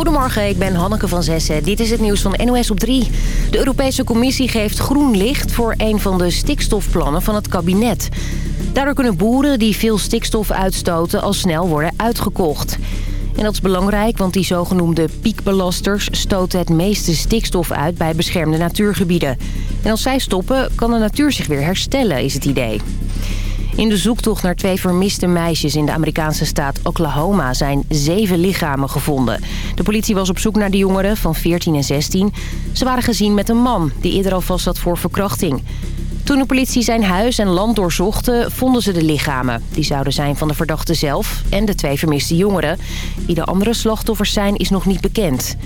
Goedemorgen, ik ben Hanneke van Zessen. Dit is het nieuws van NOS op 3. De Europese Commissie geeft groen licht voor een van de stikstofplannen van het kabinet. Daardoor kunnen boeren die veel stikstof uitstoten al snel worden uitgekocht. En dat is belangrijk, want die zogenoemde piekbelasters stoten het meeste stikstof uit bij beschermde natuurgebieden. En als zij stoppen, kan de natuur zich weer herstellen, is het idee. In de zoektocht naar twee vermiste meisjes in de Amerikaanse staat Oklahoma zijn zeven lichamen gevonden. De politie was op zoek naar de jongeren van 14 en 16. Ze waren gezien met een man die eerder al vast zat voor verkrachting. Toen de politie zijn huis en land doorzochten, vonden ze de lichamen. Die zouden zijn van de verdachte zelf en de twee vermiste jongeren. Wie de andere slachtoffers zijn, is nog niet bekend.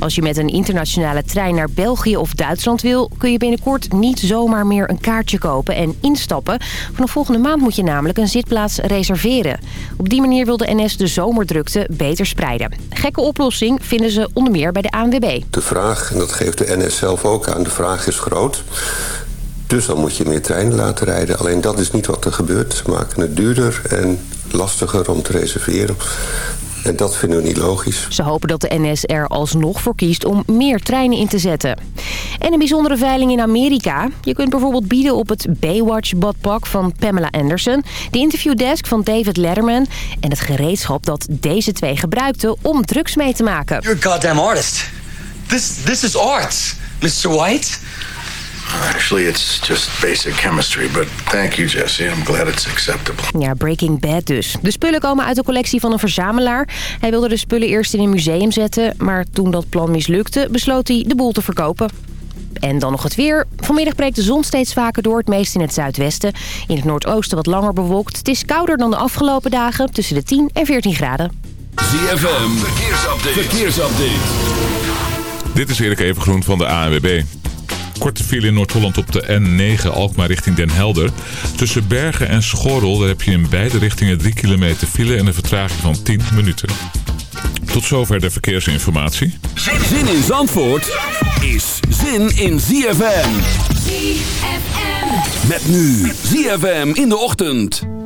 Als je met een internationale trein naar België of Duitsland wil... kun je binnenkort niet zomaar meer een kaartje kopen en instappen. Vanaf volgende maand moet je namelijk een zitplaats reserveren. Op die manier wil de NS de zomerdrukte beter spreiden. Gekke oplossing vinden ze onder meer bij de ANWB. De vraag, en dat geeft de NS zelf ook aan, de vraag is groot... Dus dan moet je meer treinen laten rijden. Alleen dat is niet wat er gebeurt. Ze maken het duurder en lastiger om te reserveren. En dat vinden we niet logisch. Ze hopen dat de NS er alsnog voor kiest om meer treinen in te zetten. En een bijzondere veiling in Amerika. Je kunt bijvoorbeeld bieden op het Baywatch-badpak van Pamela Anderson... de interviewdesk van David Letterman... en het gereedschap dat deze twee gebruikten om drugs mee te maken. You're a goddamn artist. This, this is art, Mr. White. Actually, it's just basic chemistry, but thank you, Jesse. I'm glad it's acceptable. Ja, Breaking Bad dus. De spullen komen uit de collectie van een verzamelaar. Hij wilde de spullen eerst in een museum zetten, maar toen dat plan mislukte, besloot hij de boel te verkopen. En dan nog het weer. Vanmiddag breekt de zon steeds vaker door, het meest in het zuidwesten. In het noordoosten wat langer bewolkt. Het is kouder dan de afgelopen dagen, tussen de 10 en 14 graden. ZFM, verkeersupdate. verkeersupdate. Dit is Erik Evengroen van de ANWB. Korte file in Noord-Holland op de N9 Alkmaar richting Den Helder. Tussen Bergen en Schorrel daar heb je in beide richtingen 3 kilometer file en een vertraging van 10 minuten. Tot zover de verkeersinformatie. Zin in Zandvoort is zin in ZFM. ZFM. Met nu ZFM in de ochtend.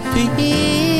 philosophy.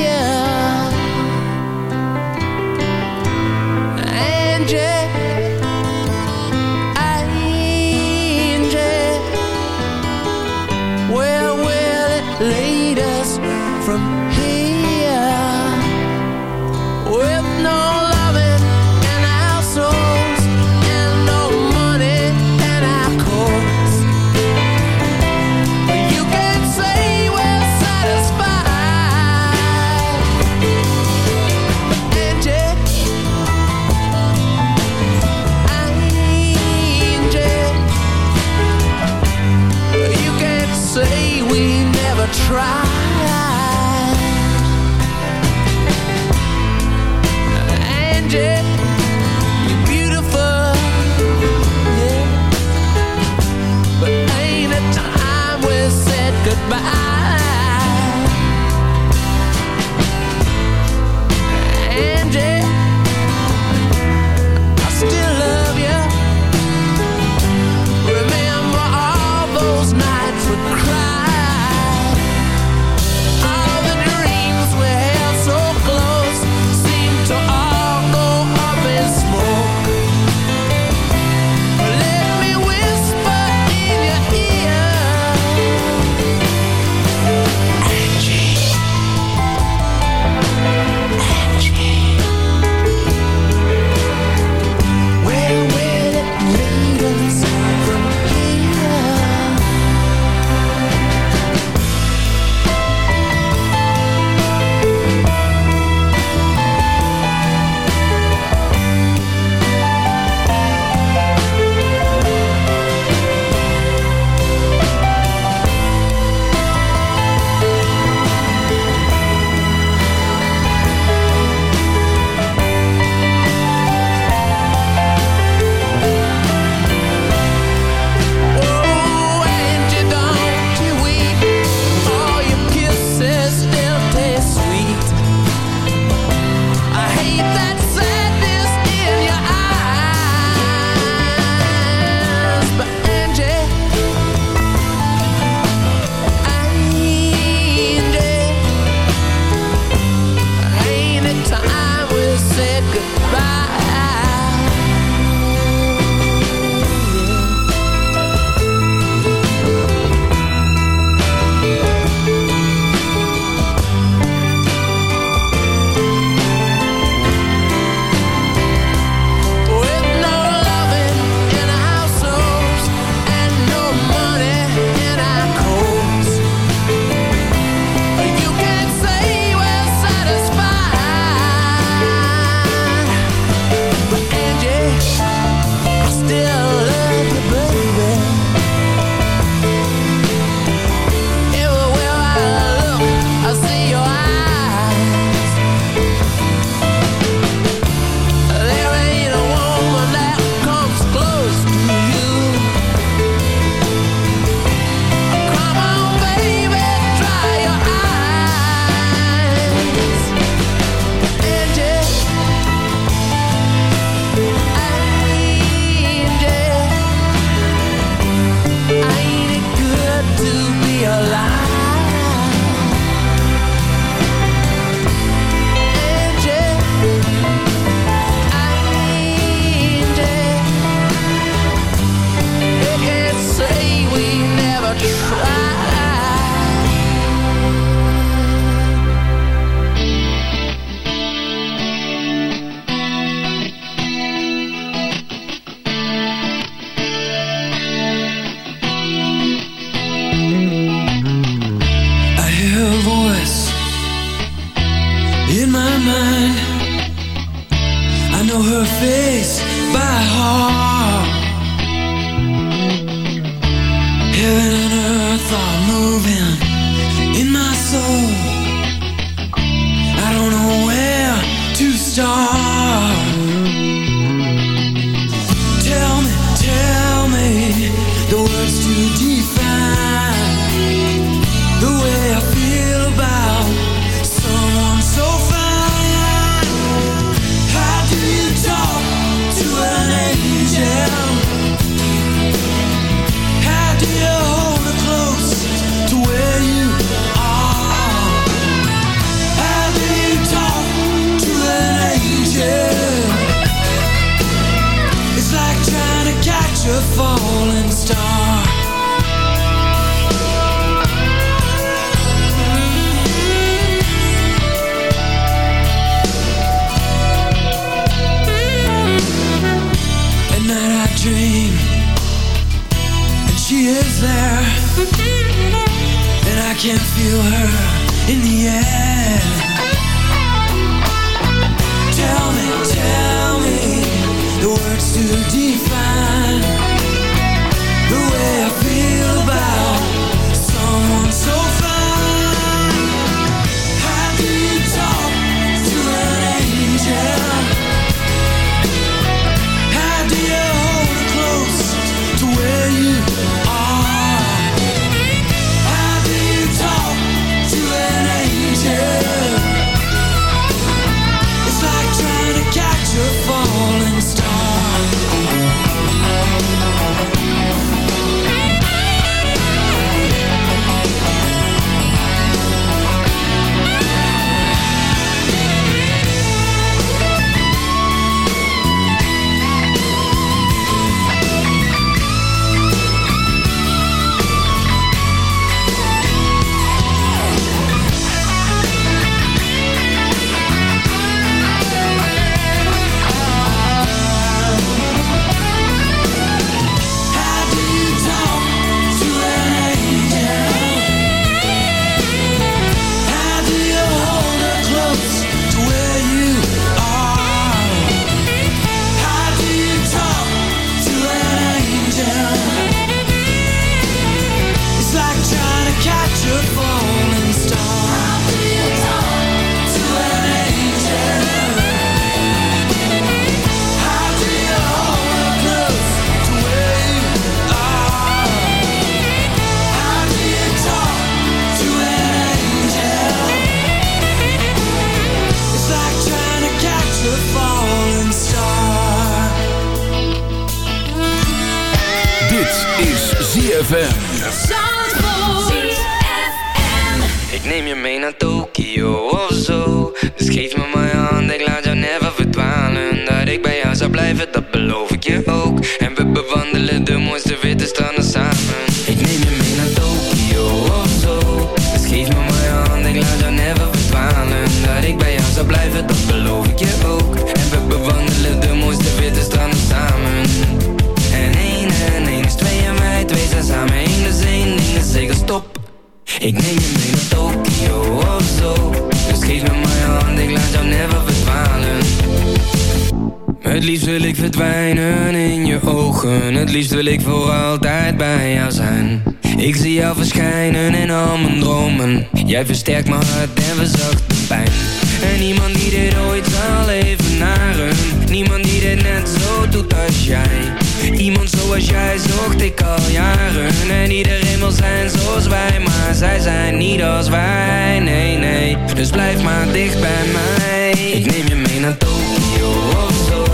Iemand zoals jij zocht ik al jaren. En iedereen wil zijn zoals wij Maar zij zijn niet als wij, nee, nee Dus blijf maar dicht bij mij. Ik neem je mee naar Tokio of zo.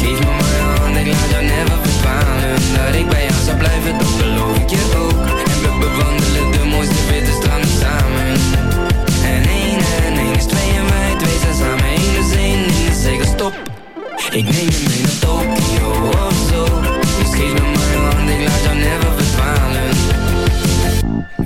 Geef me mijn hand, ik laat jou never bepalen Dat ik bij jou zou blijven, dat beloof ik je ook. En we bewandelen de mooiste witte stranden samen. En één en één is twee en wij twee zijn samen Eén is één, één is zeker stop Ik neem je mee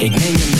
Ik neem je mee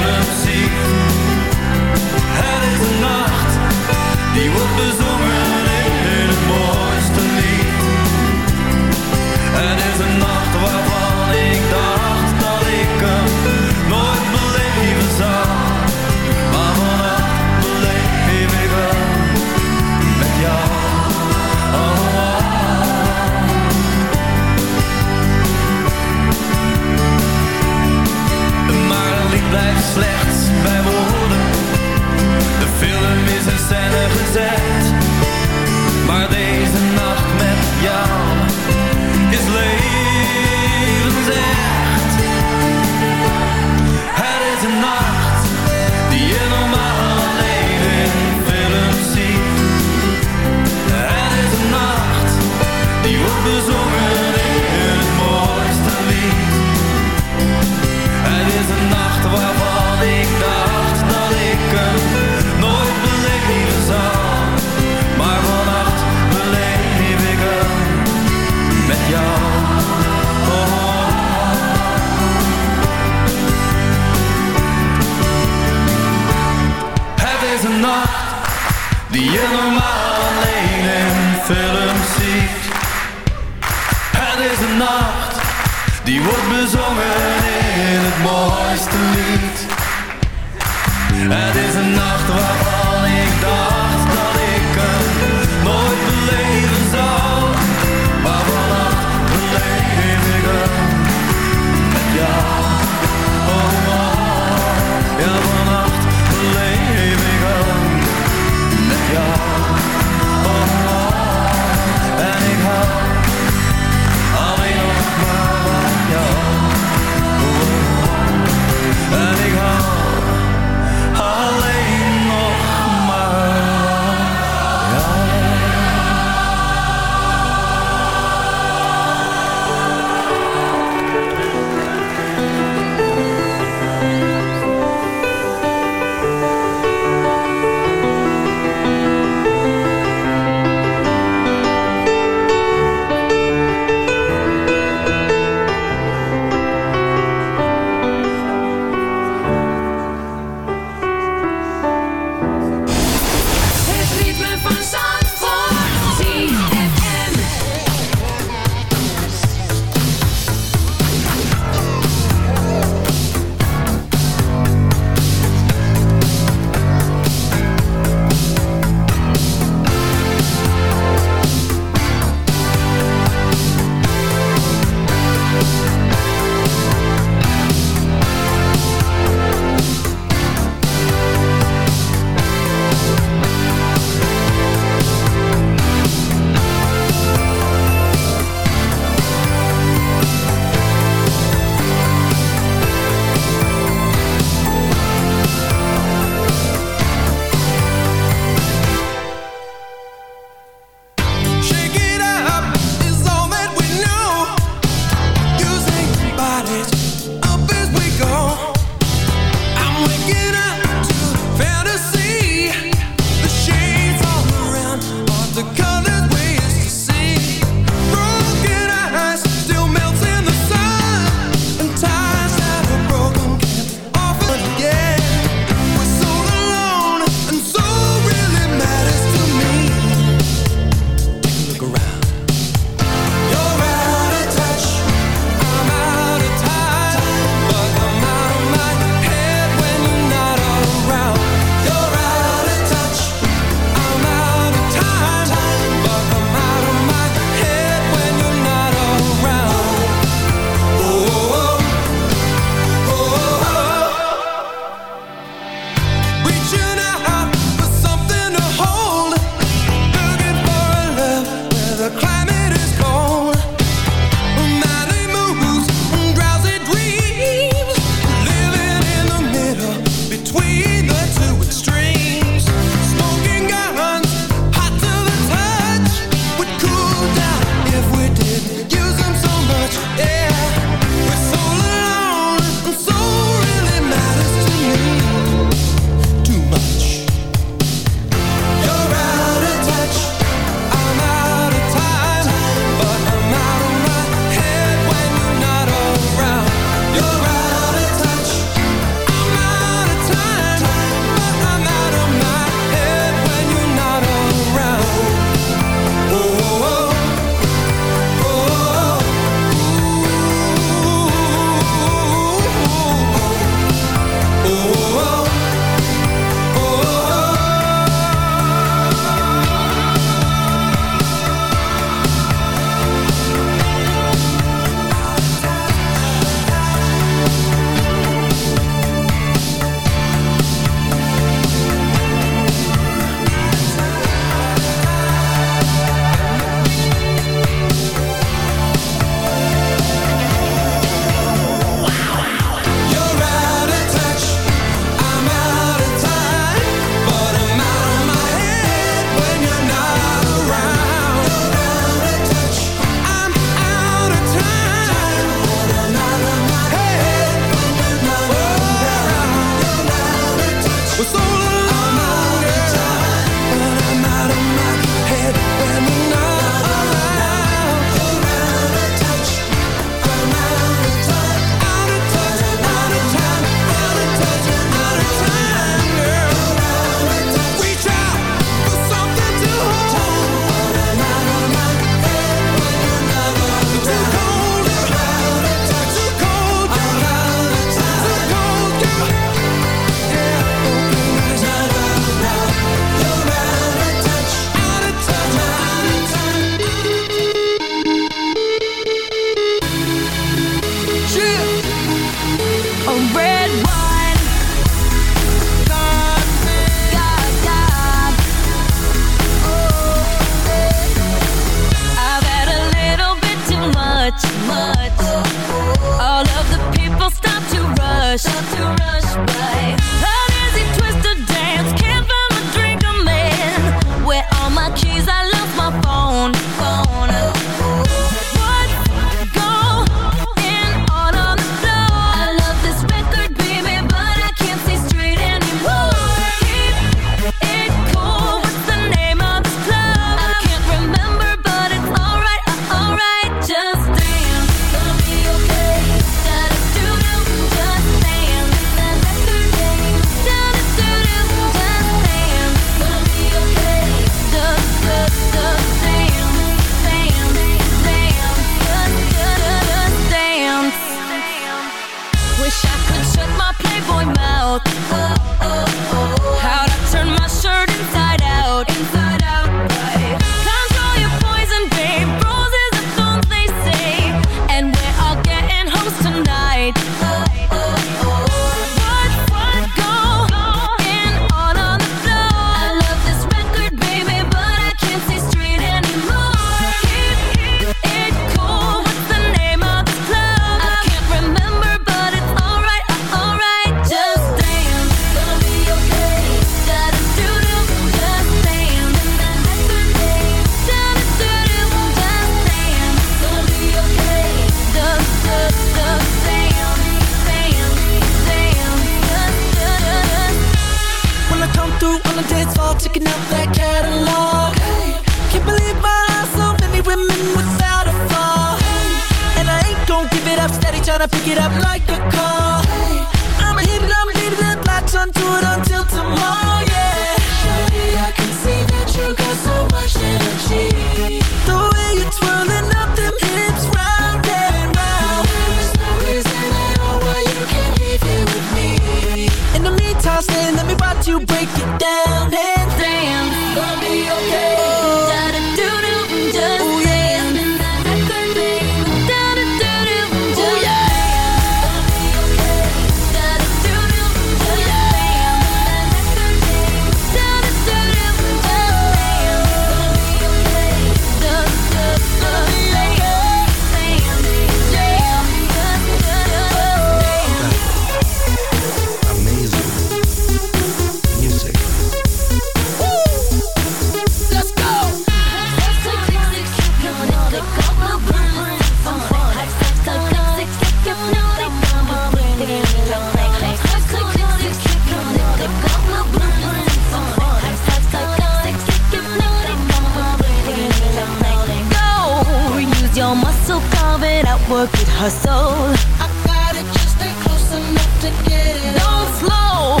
work it, hustle. I got it just stay close enough to get it. Don't slow.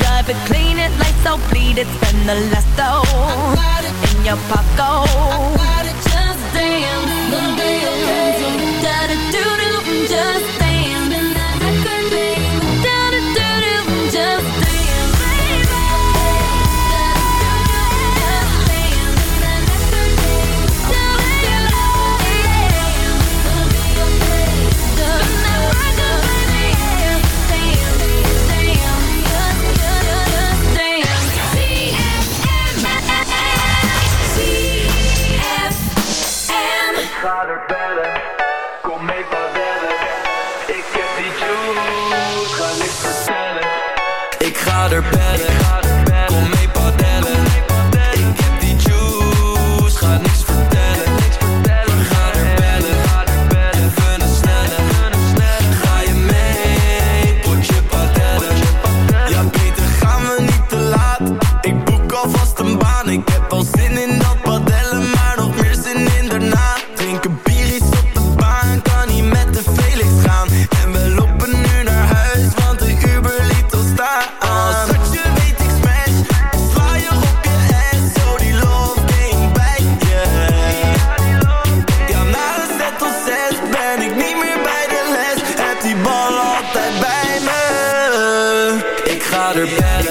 Drive it, clean it, lights so. bleed it, spend the last though. In your pocket. got her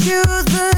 Aren't you the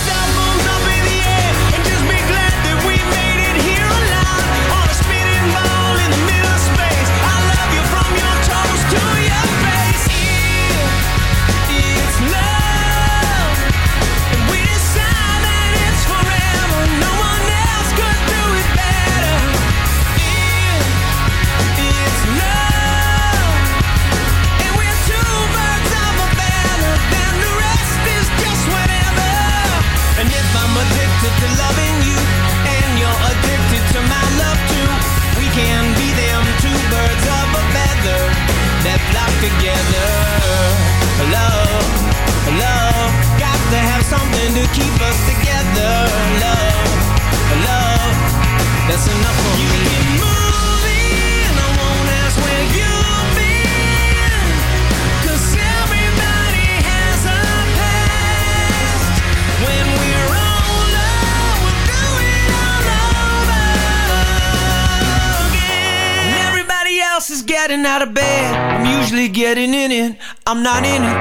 I'm not in it.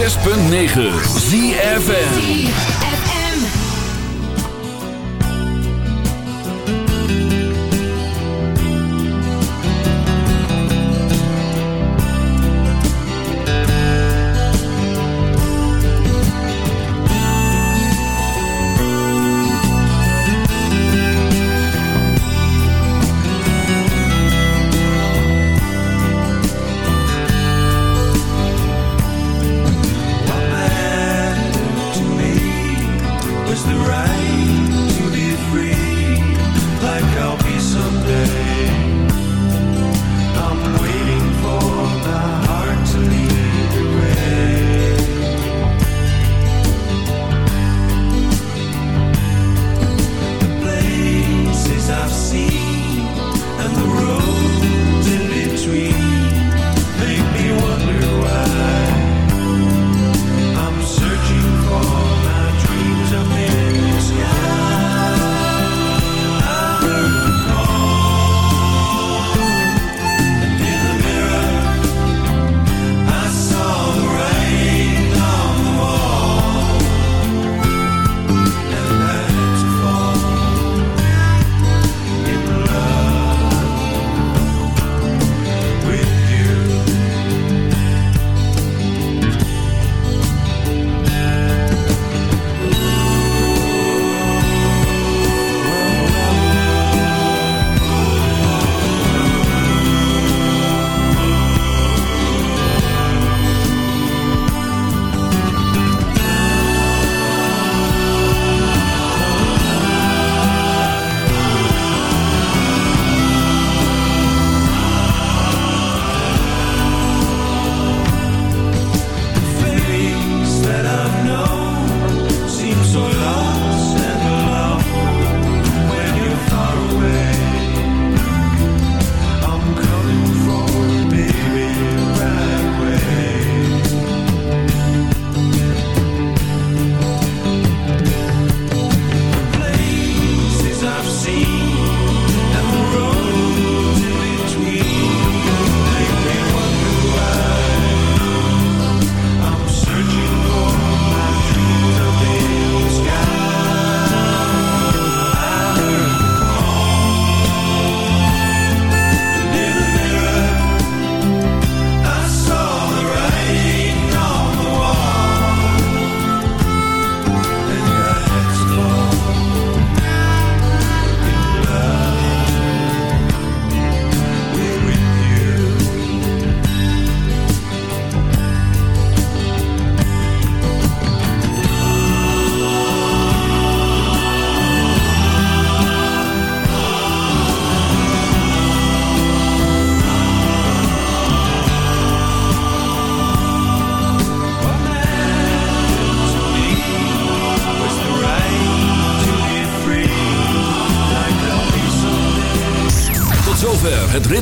106.9 ZFN